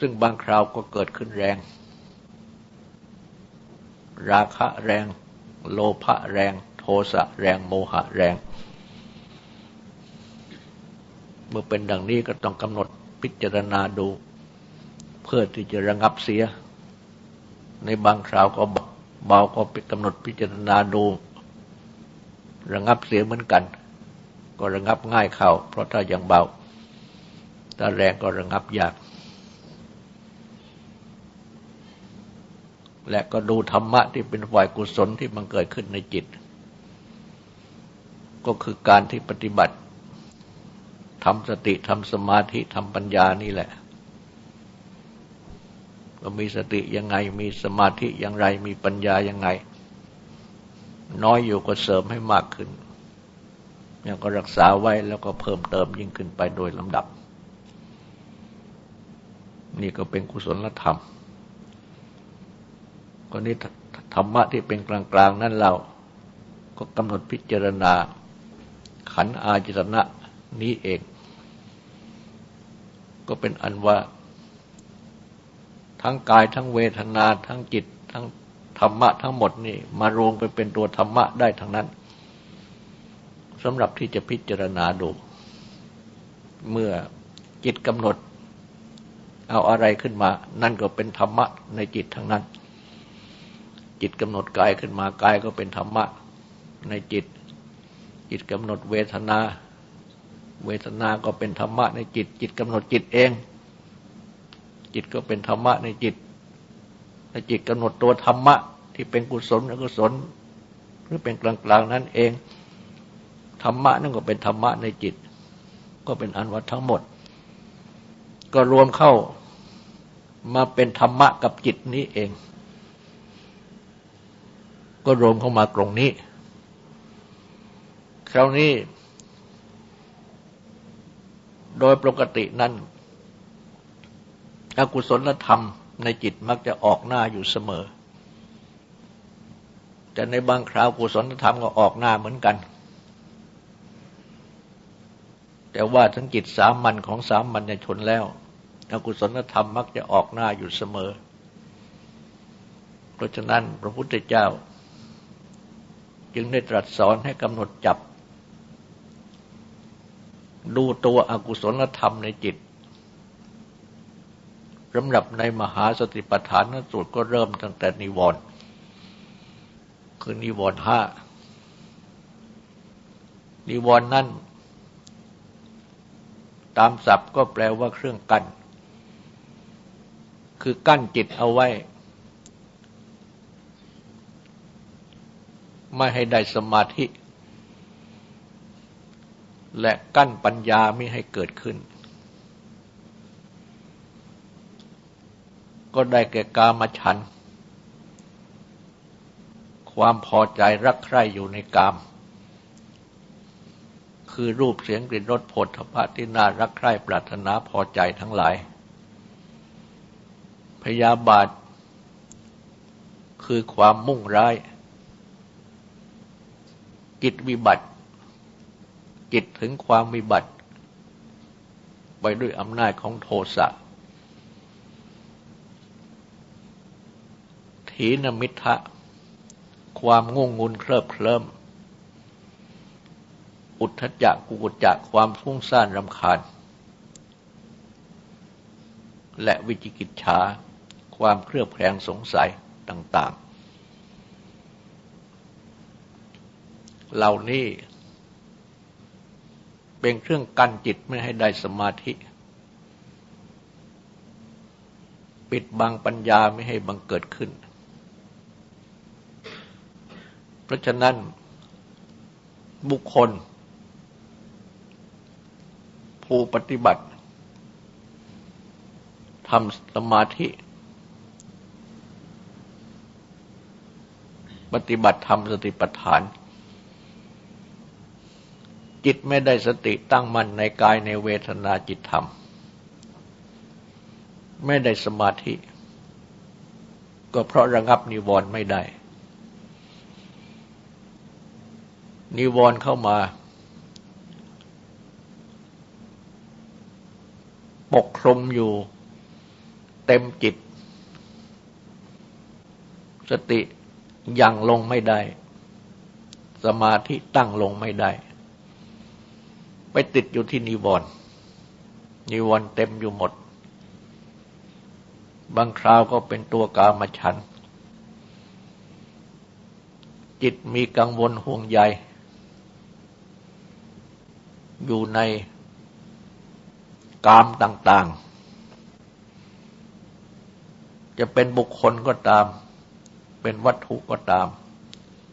ซึ่งบางคราวก็เกิดขึ้นแรง ราคะแรง โลภะแรง โทสะแรงโมหะแรง เมื่อเป็นดังนี้ก็ต้องกำหนดพิจารณาดู เพื่อที่จะระงับเสีย ในบางคราวก็เบาก็ไปกำหนดพิจารณาดูระงับเสียเหมือนกัน ก็ระงับง่ายเข้า เพราะถ้ายังเบา ถ้าแรงก็ระงับยาก และก็ดูธรรมะที่เป็นฝ่ายกุศลที่มันเกิดขึ้นในจิต ก็คือการที่ปฏิบัติทำสติทำสมาธิทำปัญญานี่แหละก็มีสติยังไง มีสมาธิอย่างไร มีปัญญายังไง น้อยอยู่ก็เสริมให้มากขึ้นยังก็รักษาไว้แล้วก็เพิ่มเติมยิ่งขึ้นไปโดยลำดับ นี่ก็เป็นกุศลธรรม ก็นี่ธรรมะที่เป็นกลางๆนั่นเราก็กำหนดพิจารณา ขันอาจิตนะนี้เอง ก็เป็นอันว่า ทั้งกายทั้งเวทนาทั้งจิต ทั้งธรรมะทั้งหมดนี่ มารวมไปเป็นตัวธรรมะได้ทั้งนั้นสำหรับที่จะพิจารณาดู เมื่อจิตกำหนด เอาอะไรขึ้นมา นั่นก็เป็นธรรมะในจิตทั้งนั้น จิตกำหนดกายขึ้นมากายก็เป็นธรรมะในจิต จิตกำหนดเวทนา เวทนาก็เป็นธรรมะในจิต จิตกำหนดจิตเอง จิตก็เป็นธรรมะในจิตในจิตกำหนดตัวธรรมะ ที่เป็นกุศลอกุศล หรือเป็นกลางๆนั้นเองธรรมะนั่นก็เป็นธรรมะในจิต ก็เป็นอันวัตทั้งหมด ก็รวมเข้ามาเป็นธรรมะกับจิตนี้เอง ก็รวมเข้ามาตรงนี้ คราวนี้ โดยปกตินั้นอกุศลธรรมในจิตมักจะออกหน้าอยู่เสมอ แต่ในบางคราวกุศลธรรมก็ออกหน้าเหมือนกัน แต่ว่าทั้งจิตสามัญของสามัญชนแล้วอกุศลธรรมมักจะออกหน้าอยู่เสมอ เพราะฉะนั้นพระพุทธเจ้า จึงได้ตรัสสอนให้กำหนดจับ ดูตัวอกุศลธรรมในจิตสำหรับในมหาสติปัฏฐานสูตรก็เริ่มตั้งแต่นิวรณ์คือนิวรณ์ห้านิวรณ์นั่น ตามศัพท์ก็แปลว่าเครื่องกัน้น คือกั้นจิตเอาไว้ ไม่ให้ได้สมาธิ และกั้นปัญญาไม่ให้เกิดขึ้น ก็ได้แก่กามฉัน ความพอใจรักใคร่อยู่ในกาม คือรูปเสียงกลิ่นรสผลทพะที่น่ารักใคร่ปรารถนาพอใจทั้งหลาย พยาบาทคือความมุ่งร้าย จิตวิบัติ จิตถึงความวิบัติ ไปด้วยอำนาจของโทสะถีนมิทะ ความงงงุนเคลิบเคลิ้มอุทธจักกุกุจักความฟุ้งซ่านรำคาญ และวิจิกิจฉาความเครือบแคลงสงสัยต่าง ๆ เหล่านี้ เป็นเครื่องกั้นจิตไม่ให้ได้สมาธิ ปิดบังปัญญาไม่ให้บังเกิดขึ้น เพราะฉะนั้นบุคคล ผู้ปฏิบัติทำสมาธิ ปฏิบัติทำสติปัฏฐาน จิตไม่ได้สติตั้งมั่นในกายในเวทนาจิตธรรม ไม่ได้สมาธิ ก็เพราะระงับนิวรณ์ไม่ได้ นิวรณ์เข้ามา ปกคลุมอยู่เต็มจิต สติยังลงไม่ได้ สมาธิตั้งลงไม่ได้ ไปติดอยู่ที่นิวรณ์นิวรณ์เต็มอยู่หมด บางคราวก็เป็นตัวกามฉัน จิตมีกังวลห่วงใย อยู่ในกามต่าง ๆ จะเป็นบุคคลก็ตาม เป็นวัตถุก็ตาม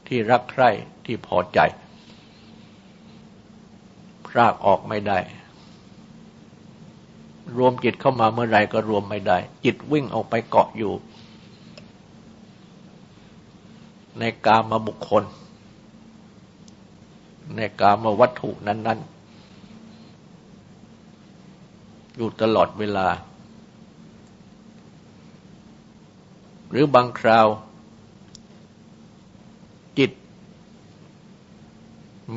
ที่รักใคร่ที่พอใจ รากออกไม่ได้ รวมจิตเข้ามาเมื่อไรก็รวมไม่ได้ จิตวิ่งออกไปเกาะอยู่ ในกามาบุคคล ในกามาวัตถุนั้น ๆ อยู่ตลอดเวลา หรือบางคราว จิต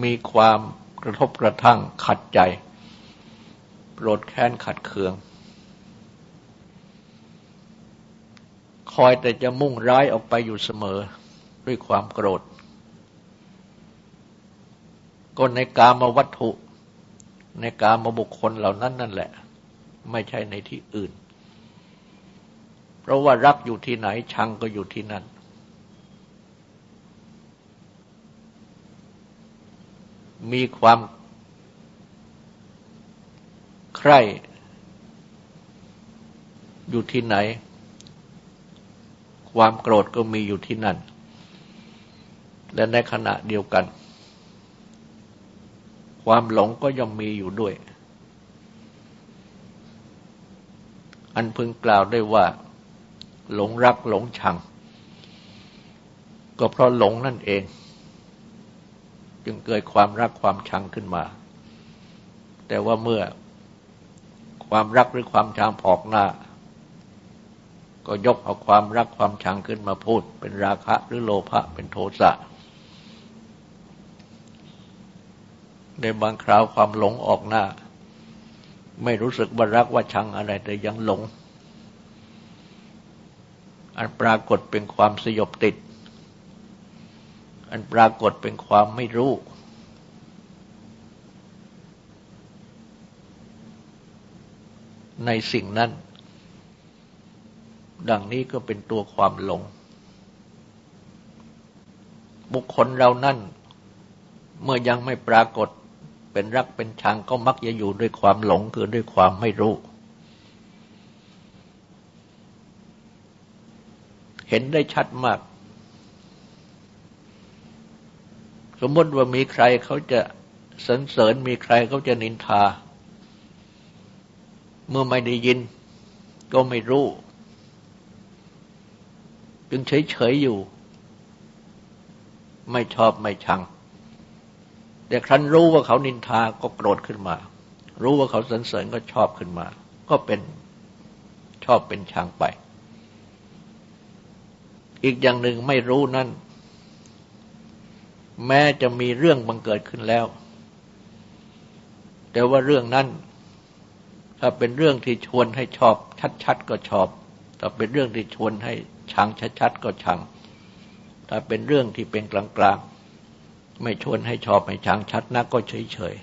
มีความ กระทบกระทั่งขัดใจ โกรธแค้นขัดเคือง คอยแต่จะมุ่งร้ายออกไปอยู่เสมอด้วยความโกรธก็ในกามวัตถุ ในกามบุคคลเหล่านั้นนั่นแหละ ไม่ใช่ในที่อื่น เพราะว่ารักอยู่ที่ไหนชังก็อยู่ที่นั่น มีความใคร่อยู่ที่ไหน ความโกรธก็มีอยู่ที่นั่น และในขณะเดียวกัน ความหลงก็ย่อมมีอยู่ด้วย อันพึงกล่าวได้ว่า หลงรักหลงชัง ก็เพราะหลงนั่นเอง จึงเกิดความรักความชังขึ้นมา แต่ว่าเมื่อความรักหรือความชังออกหน้า ก็ยกเอาความรักความชังขึ้นมาพูด เป็นราคะหรือโลภะเป็นโทสะในบางคราวความหลงออกหน้า ไม่รู้สึกว่ารักว่าชังอะไรแต่ยังหลง อันปรากฏเป็นความสยบติด อันปรากฏเป็นความไม่รู้ ในสิ่งนั้น ดังนี้ก็เป็นตัวความหลง บุคคลเรานั่น เมื่อยังไม่ปรากฏเป็นรักเป็นชังก็มักจะอยู่ด้วยความหลงคือด้วยความไม่รู้ เห็นได้ชัดมาก สมมติว่ามีใครเขาจะสรรเสริญมีใครเขาจะนินทา เมื่อไม่ได้ยิน ก็ไม่รู้ จึงเฉยๆอยู่ ไม่ชอบไม่ชัง แต่ครั้นรู้ว่าเขานินทาก็โกรธขึ้นมา รู้ว่าเขาสรรเสริญก็ชอบขึ้นมา ก็เป็นชอบเป็นชังไป อีกอย่างหนึ่งไม่รู้นั่น แม้จะมีเรื่องบังเกิดขึ้นแล้ว แต่ว่าเรื่องนั้น ถ้าเป็นเรื่องที่ชวนให้ชอบ ชัดๆก็ชอบ ถ้าเป็นเรื่องที่ชวนให้ชังชัดๆก็ชัง ถ้าเป็นเรื่องที่เป็นกลางๆ ไม่ชวนให้ชอบให้ชังชัดนักก็เฉยเฉย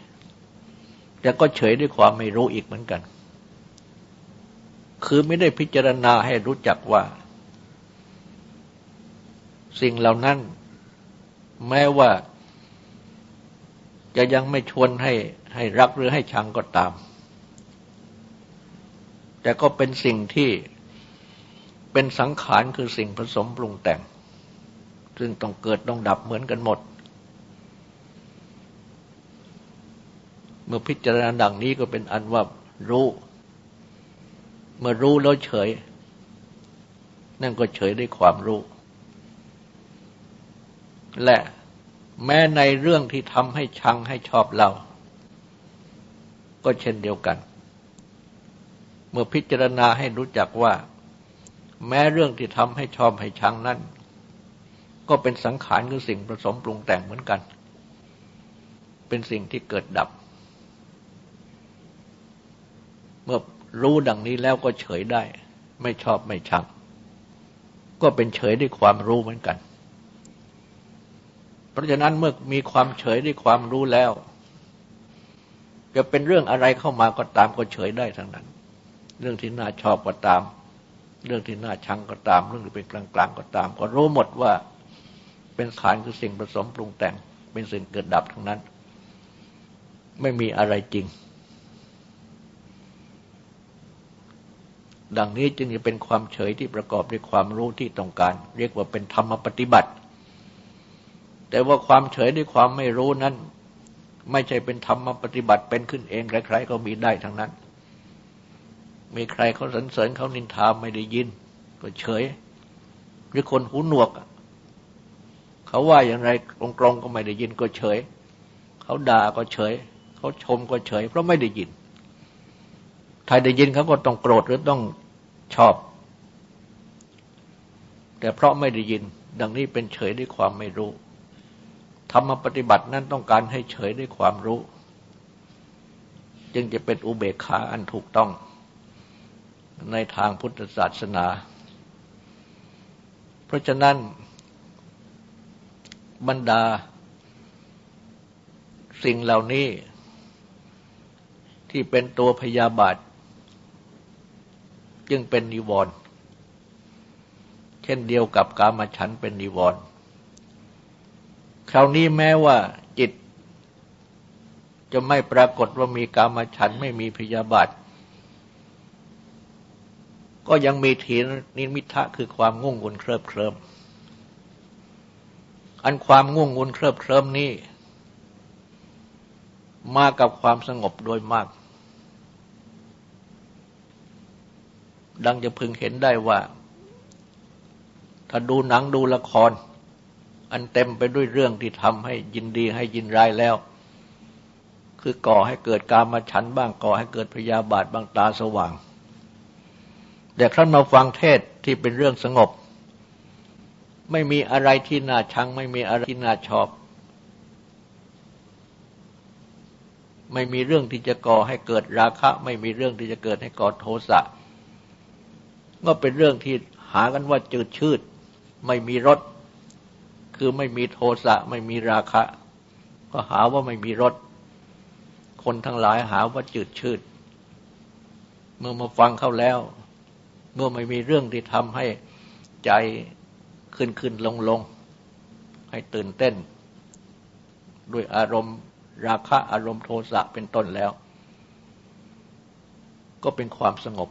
แต่ก็เฉยด้วยความไม่รู้อีกเหมือนกัน คือไม่ได้พิจารณาให้รู้จักว่า สิ่งเหล่านั้น แม้ว่าจะยังไม่ชวนให้ให้รักหรือให้ชังก็ตาม แต่ก็เป็นสิ่งที่เป็นสังขารคือสิ่งผสมปรุงแต่ง ซึ่งต้องเกิดต้องดับเหมือนกันหมด เมื่อพิจารณาดังนี้ก็เป็นอันว่ารู้ เมื่อรู้แล้วเฉย นั่นก็เฉยด้วยความรู้ และแม้ในเรื่องที่ทำให้ชังให้ชอบเรา ก็เช่นเดียวกัน เมื่อพิจารณาให้รู้จักว่า แม้เรื่องที่ทำให้ชอบให้ชังนั้นก็เป็นสังขารคือสิ่งผสมปรุงแต่งเหมือนกัน เป็นสิ่งที่เกิดดับ เมื่อรู้ดังนี้แล้วก็เฉยได้ ไม่ชอบไม่ชัง ก็เป็นเฉยด้วยความรู้เหมือนกัน เพราะฉะนั้นเมื่อมีความเฉยด้วยความรู้แล้ว จะเป็นเรื่องอะไรเข้ามาก็ตามก็เฉยได้ทั้งนั้น เรื่องที่น่าชอบก็ตาม เรื่องที่น่าชังก็ตาม เรื่องที่เป็นกลางๆก็ตาม ก็รู้หมดว่าเป็นขานคือสิ่งผสมปรุงแต่ง เป็นสิ่งเกิดดับทั้งนั้น ไม่มีอะไรจริง ดังนี้จึงจะเป็นความเฉยที่ประกอบด้วยความรู้ที่ต้องการ เรียกว่าเป็นธรรมปฏิบัติ แต่ว่าความเฉยด้วยความไม่รู้นั้น ไม่ใช่เป็นธรรมปฏิบัติเป็นขึ้นเองใครๆก็มีได้ทั้งนั้น มีใครเขาสรรเสริญเขานินทาไม่ได้ยิน ก็เฉย หรือคนหูหนวก เขาว่าอย่างไรตรงๆก็ไม่ได้ยินก็เฉย เขาด่าก็เฉย เขาชมก็เฉย เพราะไม่ได้ยินถ้าได้ยินเขาก็ต้องโกรธหรือต้องชอบ แต่เพราะไม่ได้ยิน ดังนี้เป็นเฉยด้วยความไม่รู้ ธรรมปฏิบัตินั้นต้องการให้เฉยด้วยความรู้ จึงจะเป็นอุเบกขาอันถูกต้อง ในทางพุทธศาสนา เพราะฉะนั้น บรรดา สิ่งเหล่านี้ที่เป็นตัวพยาบาท จึงเป็นนิวรณ์เช่นเดียวกับกามฉันเป็นนิวรณ์ ราวนี้แม้ว่าจิต จะไม่ปรากฏว่ามีกามฉันไม่มีพยาบาท ก็ยังมีถีนิมิทะคือความง่วงงุนเคลิบเคลิมอันความง่วงงุนเคลิบเคลิมนี้ มากับความสงบโดยมาก ดังจะพึงเห็นได้ว่า ถ้าดูหนังดูละคร อันเต็มไปด้วยเรื่องที่ทำให้ยินดีให้ยินร้ายแล้ว คือก่อให้เกิดการมาฉันบ้างก่อให้เกิดพยาบาทบางตาสว่าง แต่ครั้นมาฟังเทศที่เป็นเรื่องสงบ ไม่มีอะไรที่น่าชัง ไม่มีอะไรที่น่าชอบ ไม่มีเรื่องที่จะก่อให้เกิดราคะ ไม่มีเรื่องที่จะเกิดให้ก่อโทสะก็เป็นเรื่องที่หากันว่าจืดชืด ไม่มีรส คือไม่มีโทสะไม่มีราคะ ก็หาว่าไม่มีรสคนทั้งหลายหาว่าจืดชืด เมื่อมาฟังเข้าแล้ว เมื่อไม่มีเรื่องที่ทำให้ใจขึ้นขึ้นลงลงให้ตื่นเต้น ด้วยอารมณ์ราคะอารมณ์โทสะเป็นต้นแล้ว ก็เป็นความสงบ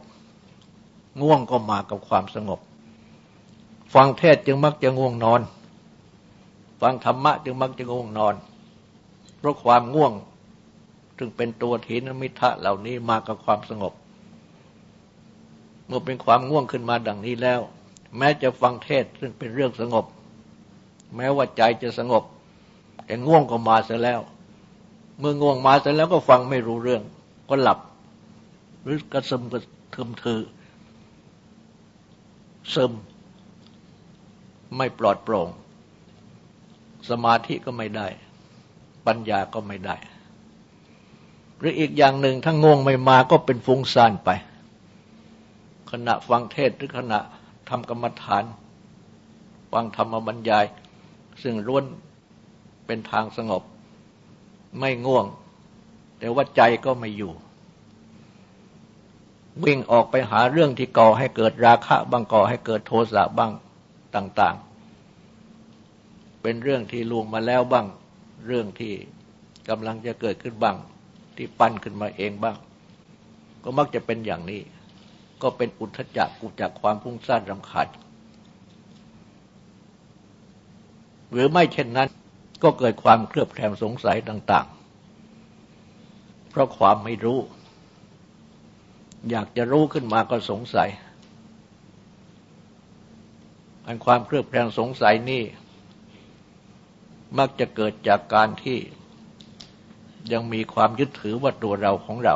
ง่วงก็มากับความสงบ ฟังเทศจึงมักจะง่วงนอน ฟังธรรมะจึงมักจะง่วงนอน เพราะความง่วงจึงเป็นตัวถีนมิทะเหล่านี้มากับความสงบ เมื่อเป็นความง่วงขึ้นมาดังนี้แล้ว แม้จะฟังเทศซึ่งเป็นเรื่องสงบ แม้ว่าใจจะสงบ แต่ง่วงก็มาเสียแล้ว เมื่อง่วงมาเสร็จแล้วก็ฟังไม่รู้เรื่อง ก็หลับ หรือกระซึมกระทึมถือซึม ไม่ปลอดโปร่ง สมาธิก็ไม่ได้ ปัญญาก็ไม่ได้ หรืออีกอย่างหนึ่งถ้าง่วงไม่มาก็เป็นฟุ้งซ่านไป ขณะฟังเทศหรือขณะทำกรรมฐาน ฟังธรรมบรรยาย ซึ่งล้วนเป็นทางสงบ ไม่ง่วง แต่ว่าใจก็ไม่อยู่ วิ่งออกไปหาเรื่องที่ก่อให้เกิดราคะบ้างก่อให้เกิดโทสะบ้างต่าง เป็นเรื่องที่ลวงมาแล้วบ้าง เรื่องที่กำลังจะเกิดขึ้นบ้าง ที่ปั้นขึ้นมาเองบ้าง ก็มักจะเป็นอย่างนี้ ก็เป็นอุทธจักกุจากความพุ่งสร้างรำคาญหรือไม่เช่นนั้น ก็เกิดความเครือบแคลงสงสัยต่าง ๆ เพราะความไม่รู้ อยากจะรู้ขึ้นมาก็สงสัย อันความเครือบแคลงสงสัยนี่ มักจะเกิดจากการที่ยังมีความยึดถือว่าตัวเราของเรา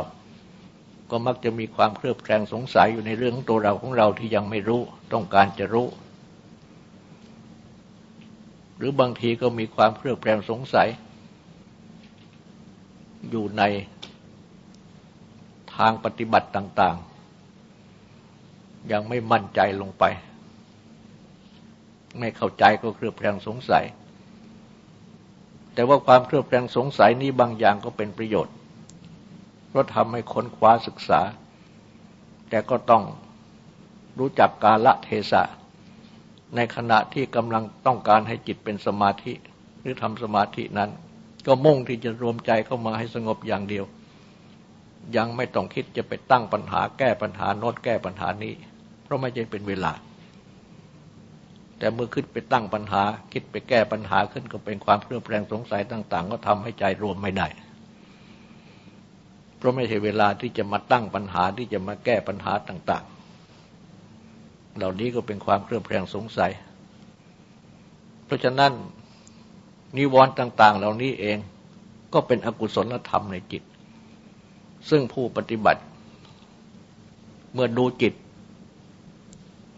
ก็มักจะมีความเครือบแคลงสงสัยอยู่ในเรื่องตัวเราของเราที่ยังไม่รู้ต้องการจะรู้ หรือบางทีก็มีความเครือบแคลงสงสัย อยู่ในทางปฏิบัติต่าง ๆ ยังไม่มั่นใจลงไป ไม่เข้าใจก็เครือบแคลงสงสัย แต่ว่าความเครือบแคลงสงสัยนี้บางอย่างก็เป็นประโยชน์ เพราะทำให้ค้นคว้าศึกษา แต่ก็ต้องรู้จักกาละเทศะ ในขณะที่กำลังต้องการให้จิตเป็นสมาธิ หรือทำสมาธินั้น ก็มุ่งที่จะรวมใจเข้ามาให้สงบอย่างเดียว ยังไม่ต้องคิดจะไปตั้งปัญหาแก้ปัญหาโน้ตแก้ปัญหานี้ เพราะไม่ใช่เป็นเวลา แต่เมื่อคิดไปตั้งปัญหา คิดไปแก้ปัญหาขึ้นก็เป็นความเครือบแคลงสงสัยต่าง ๆ ก็ทำให้ใจรวมไม่ได้ เพราะไม่ใช่เวลาที่จะมาตั้งปัญหาที่จะมาแก้ปัญหาต่าง ๆ เหล่านี้ก็เป็นความเครือบแคลงสงสัย เพราะฉะนั้นนิวรณ์ต่าง ๆ เหล่านี้เองก็เป็นอกุศลธรรมในจิต ซึ่งผู้ปฏิบัติ เมื่อดูจิต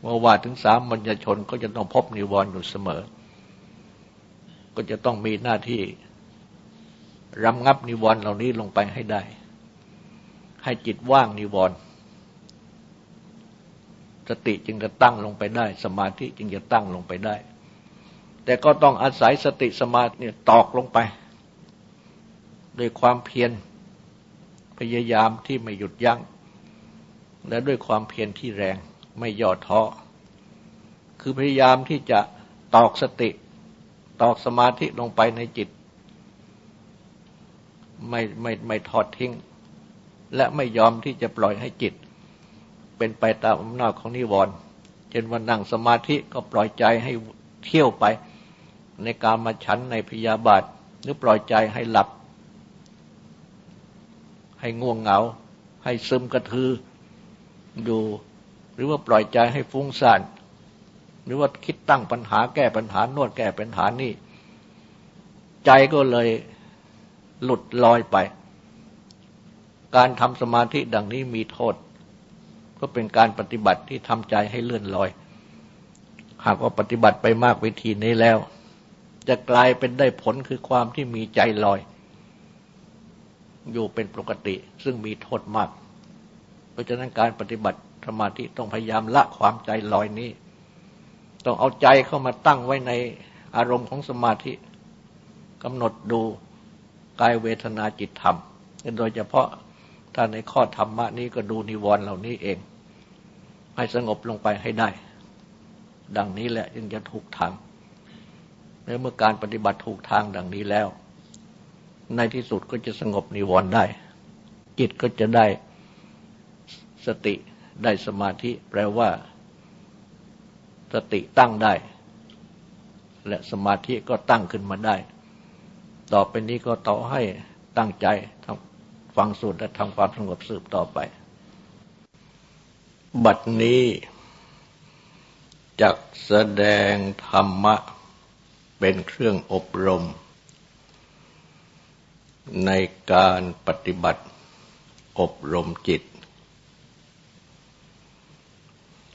เมื่อว่าถึงสามมัญญชนก็จะต้องพบนิวรณ์อยู่เสมอ ก็จะต้องมีหน้าที่รำงับนิวรณ์เหล่านี้ลงไปให้ได้ ให้จิตว่างนิวรณ์สติจึงจะตั้งลงไปได้ สมาธิจึงจะตั้งลงไปได้ แต่ก็ต้องอาศัยสติสมาธิเนี่ยตอกลงไปด้วยความเพียรพยายามที่ไม่หยุดยัง้งและด้วยความเพียรที่แรง ไม่ย่อท้อ คือพยายามที่จะตอกสติ ตอกสมาธิลงไปในจิต ไม่ไม่ไม่ทอดทิ้ง และไม่ยอมที่จะปล่อยให้จิต เป็นไปตามอำนาจของนิวรณ์เช่นวันนั่งสมาธิก็ปล่อยใจให้เที่ยวไปในการมาฉันในพยาบาท หรือปล่อยใจให้หลับ ให้ง่วงเหงา ให้ซึมกระทือดูห รือว่าปล่อยใจให้ฟุ้งซ่าน หรือว่าคิดตั้งปัญหาแก้ปัญหานวดแก้ปัญหานี่ ใจก็เลยหลุดลอยไป การทำสมาธิดังนี้มีโทษ ก็เป็นการปฏิบัติที่ทำใจให้เลื่อนลอย หากว่าปฏิบัติไปมากวิธีนี้แล้ว จะกลายเป็นได้ผลคือความที่มีใจลอย อยู่เป็นปกติซึ่งมีโทษมาก เพราะฉะนั้นการปฏิบัติ สมาธิต้องพยายามละความใจลอยนี้ ต้องเอาใจเข้ามาตั้งไว้ในอารมณ์ของสมาธิกำหนดดูกายเวทนาจิตธรรม โดยเฉพาะถ้าในข้อธรรมะนี้ก็ดูนิวรณ์เหล่านี้เอง ให้สงบลงไปให้ได้ ดังนี้แหละจึงจะถูกทางและเมื่อการปฏิบัติถูกทางดังนี้แล้ว ในที่สุดก็จะสงบนิวรณ์ได้ จิตก็จะได้สติ ได้สมาธิ แปลว่า สติตั้งได้ และสมาธิก็ตั้งขึ้นมาได้ ต่อไปนี้ก็ต่อให้ตั้งใจทำฟังสูตรและทำความสงบสืบต่อไป บัดนี้จักแสดงธรรมะ เป็นเครื่องอบรม ในการปฏิบัติอบรมจิต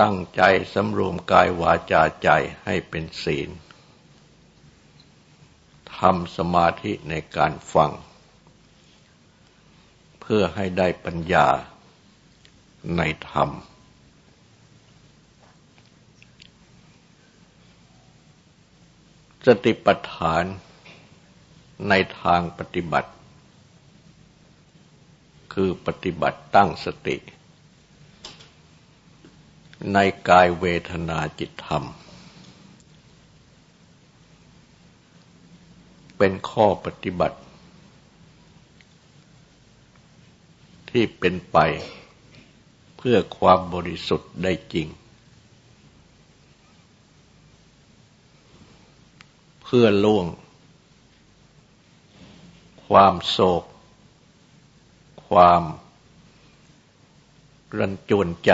ตั้งใจสำรวมกายวาจาใจให้เป็นศีลทำสมาธิในการฟัง เพื่อให้ได้ปัญญาในธรรม สติปัฏฐานในทางปฏิบัติ คือปฏิบัติตั้งสติ ในกายเวทนาจิตธรรม เป็นข้อปฏิบัติ ที่เป็นไปเพื่อความบริสุทธิ์ได้จริง เพื่อล่วง ความโศก ความรันจวนใจ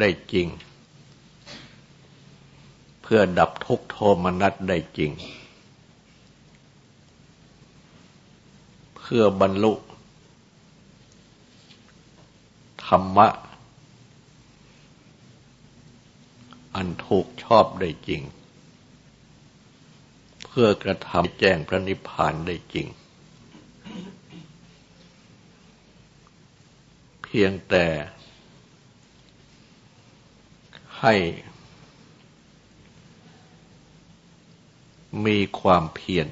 ได้จริง เพื่อดับทุกโทมนัสได้จริง เพื่อบรรลุ ธรรมะ อันถูกชอบได้จริง เพื่อกระทำแจ้งพระนิพพานได้จริง เพียงแต่ ให้มีความเพียร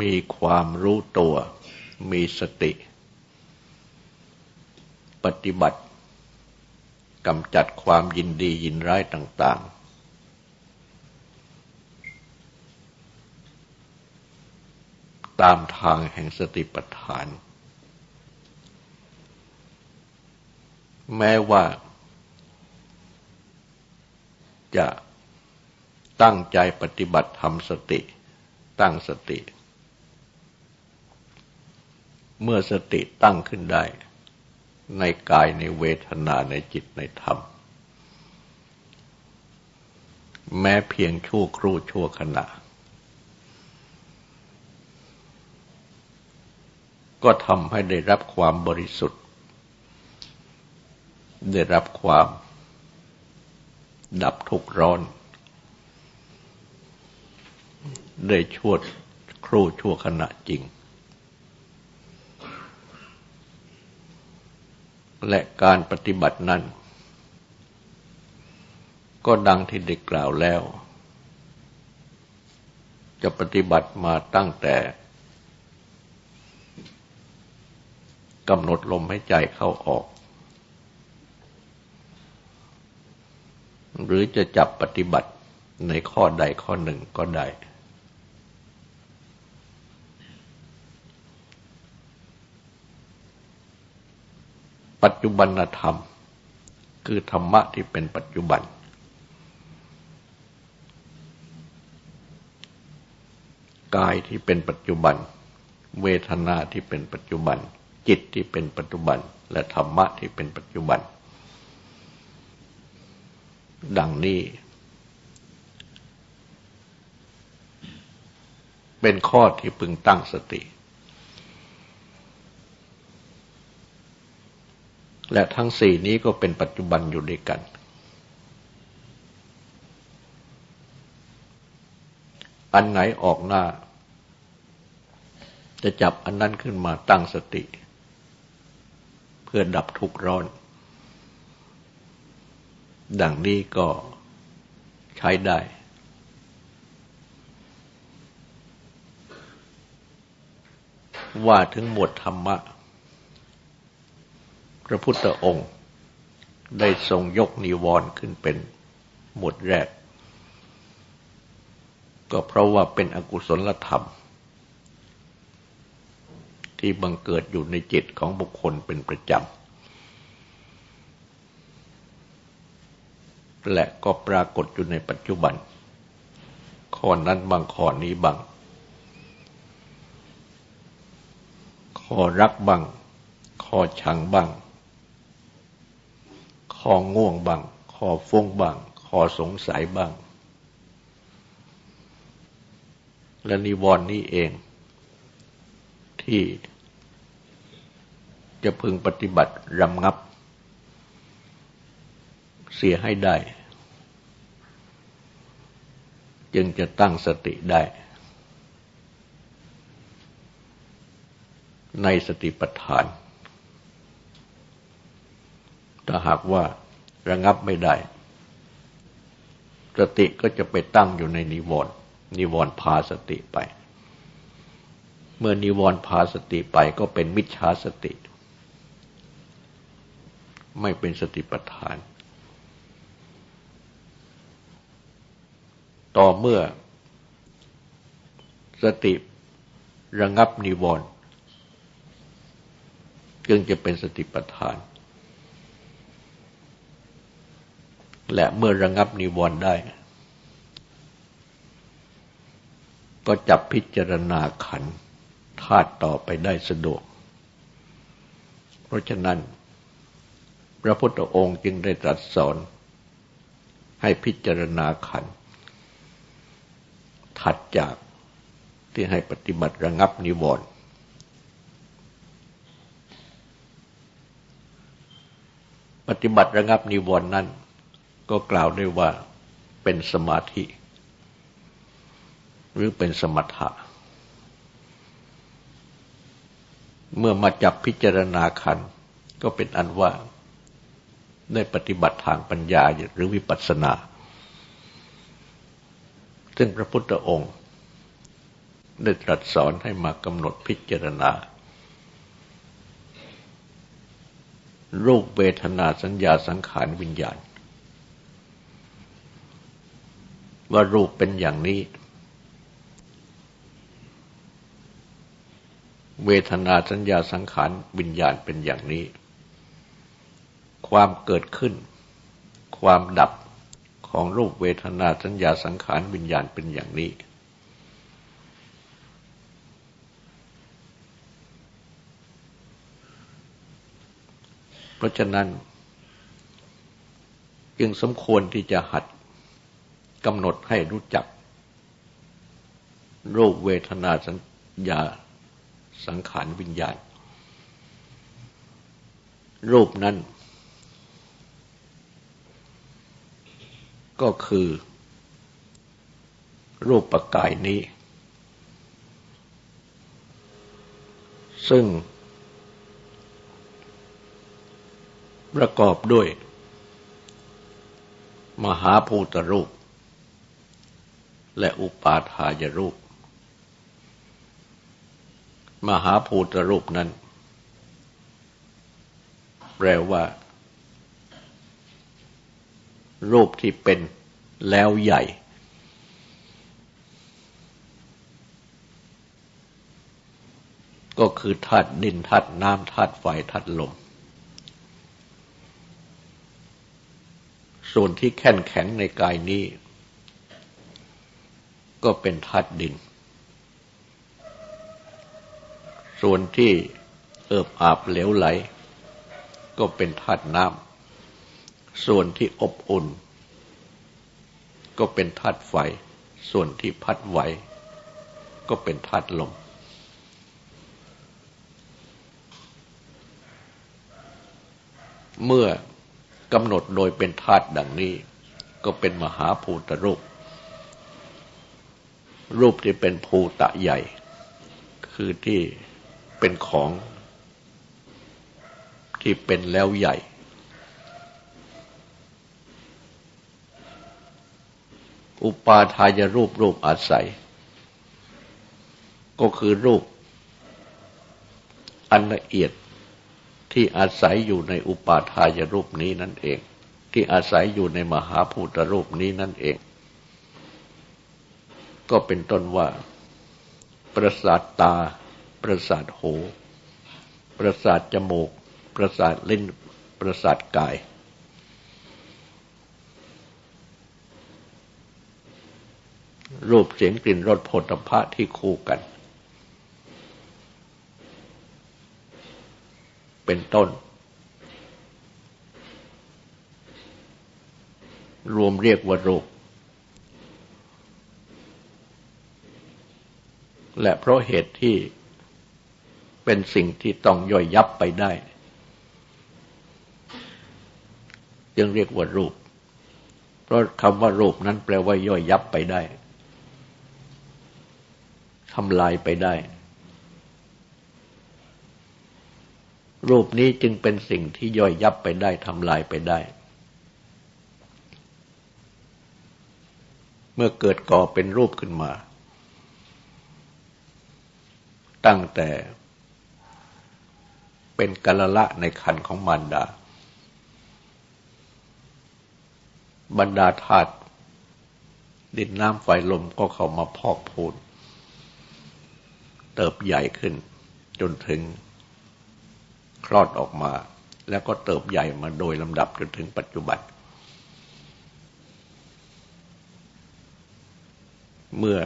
มีความรู้ตัว มีสติ ปฏิบัติกำจัดความยินดียินร้ายต่าง ๆ ตามทางแห่งสติปัฏฐาน แม้ว่า จะตั้งใจปฏิบัติทำสติ ตั้งสติ เมื่อสติตั้งขึ้นได้ ในกายในเวทนาในจิตในธรรม แม้เพียงชั่วครู่ชั่วขณะ ก็ทำให้ได้รับความบริสุทธิ์ ได้รับความ ดับทุกข์ร้อน ได้ชั่วครู่ชั่วขณะจริง และการปฏิบัตินั้น ก็ดังที่ได้กล่าวแล้ว จะปฏิบัติมาตั้งแต่กำหนดลมให้ใจเข้าออก หรือจะจับปฏิบัติในข้อใดข้อหนึ่งก็ได้ ปัจจุบันธรรม คือธรรมะที่เป็นปัจจุบัน กายที่เป็นปัจจุบัน เวทนาที่เป็นปัจจุบัน จิตที่เป็นปัจจุบัน และธรรมะที่เป็นปัจจุบัน ดังนี้ เป็นข้อที่พึงตั้งสติ และทั้งสี่นี้ก็เป็นปัจจุบันอยู่ด้วยกัน อันไหนออกหน้า จะจับอันนั้นขึ้นมาตั้งสติ เพื่อดับทุกข์ร้อน ดังนี้ก็ใช้ได้ ว่าถึงหมวดธรรมะ พระพุทธองค์ ได้ทรงยกนิวรณ์ขึ้นเป็นหมวดแรก ก็เพราะว่าเป็นอกุศลธรรม ที่บังเกิดอยู่ในจิตของบุคคลเป็นประจำ และก็ปรากฏอยู่ในปัจจุบัน ข้อนั้นบางข้อนี้บาง ข้อรักบาง ข้อชังบาง ข้อง่วงบาง ข้อฟุ้งบาง ข้อสงสัยบาง และนิวรณ์นี้เอง ที่จะพึงปฏิบัติรำงับเสียให้ได้ จึงจะตั้งสติได้ ในสติปัฏฐาน ถ้าหากว่าระงับไม่ได้ สติก็จะไปตั้งอยู่ในนิวรณ์นิวรณ์พาสติไป เมื่อนิวรณ์พาสติไปก็เป็นมิจฉาสติ ไม่เป็นสติปัฏฐาน ต่อเมื่อ สติระงับนิวรณ์จึงจะเป็นสติปัฏฐาน และเมื่อระงับนิวรณ์ได้ ก็จับพิจารณาขันธาตุต่อไปได้สะดวก เพราะฉะนั้น พระพุทธองค์จึงได้ตรัสสอนให้พิจารณาขัน ถัดจากที่ให้ปฏิบัติระงับนิวรณ์ปฏิบัติระงับนิวรณ์นั้น ก็กล่าวได้ว่าเป็นสมาธิ หรือเป็นสมถะ เมื่อมาจับพิจารณาขันก็เป็นอันว่าได้ปฏิบัติทางปัญญาหรือวิปัสสนา ซึ่งพระพุทธองค์ได้ตรัสสอนให้มากำหนดพิจารณา รูปเวทนาสัญญาสังขารวิญญาณ ว่ารูปเป็นอย่างนี้ เวทนาสัญญาสังขารวิญญาณเป็นอย่างนี้ ความเกิดขึ้น ความดับ ของรูปเวทนาสัญญาสังขารวิญญาณเป็นอย่างนี้ เพราะฉะนั้น จึงสมควรที่จะหัดกำหนดให้รู้จัก รูปเวทนาสัญญาสังขารวิญญาณ รูปนั้น ก็คือ รูปปกายนี้ ซึ่ง ประกอบด้วย มหาภูตรูป และอุปาทายรูป มหาภูตรูปนั้น แปลว่า รูปที่เป็นแล้วใหญ่ ก็คือธาตุดินธาตุน้ำธาตุไฟธาตุลม ส่วนที่แข็งแข็งในกายนี้ ก็เป็นธาตุดิน ส่วนที่เอิบอาบเหลวไหล ก็เป็นธาตุน้ำ ส่วนที่อบอุ่น ก็เป็นธาตุไฟ ส่วนที่พัดไหว ก็เป็นธาตุลม เมื่อกำหนดโดยเป็นธาตุดังนี้ ก็เป็นมหาภูตรูป รูปที่เป็นภูตะใหญ่ คือที่เป็นของที่เป็นแล้วใหญ่ อุปาทายรูปรูปอาศัย ก็คือรูป อันละเอียดที่อาศัยอยู่ในอุปาทายรูปนี้นั่นเอง ที่อาศัยอยู่ในมหาภูตรูปนี้นั่นเอง ก็เป็นต้นว่า ประสาทตา ประสาทหู ประสาทจมูก ประสาทลิ้น ประสาทกาย รูปเสียงกลิ่นรสผลพะที่คู่กัน เป็นต้น รวมเรียกว่ารูป และเพราะเหตุที่เป็นสิ่งที่ต้องย่อยยับไปได้ จึงเรียกว่ารูป เพราะคำว่ารูปนั้นแปลว่าย่อยยับไปได้ ทำลายไปได้ รูปนี้จึงเป็นสิ่งที่ย่อยยับไปได้ทำลายไปได้ เมื่อเกิดก่อเป็นรูปขึ้นมา ตั้งแต่เป็นกละละในคันของมารดา บรรดาธาตุดินน้ำไฟลมก็เข้ามาพอกพูน เติบใหญ่ขึ้น จนถึงคลอดออกมา แล้วก็เติบใหญ่มาโดยลำดับจนถึงปัจจุบัน เมื่อ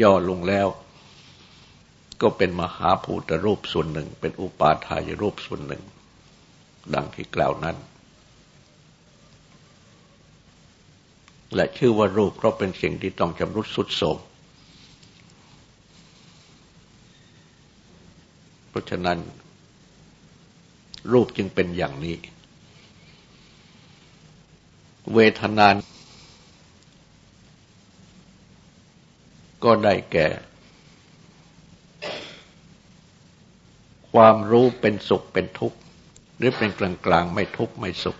ย่อลงแล้ว ก็เป็นมหาภูตรูปส่วนหนึ่ง เป็นอุปาทายรูปส่วนหนึ่ง ดังที่กล่าวนั้น และชื่อว่ารูปเพราะเป็นสิ่งที่ต้องจำรุดสุดโสมเพ ราะฉะนั้น รูปจึงเป็นอย่างนี้ เวทนานก็ได้แก่ ความรู้เป็นสุขเป็นทุกข์ หรือเป็นกลางกลางไม่ทุกข์ ไม่สุข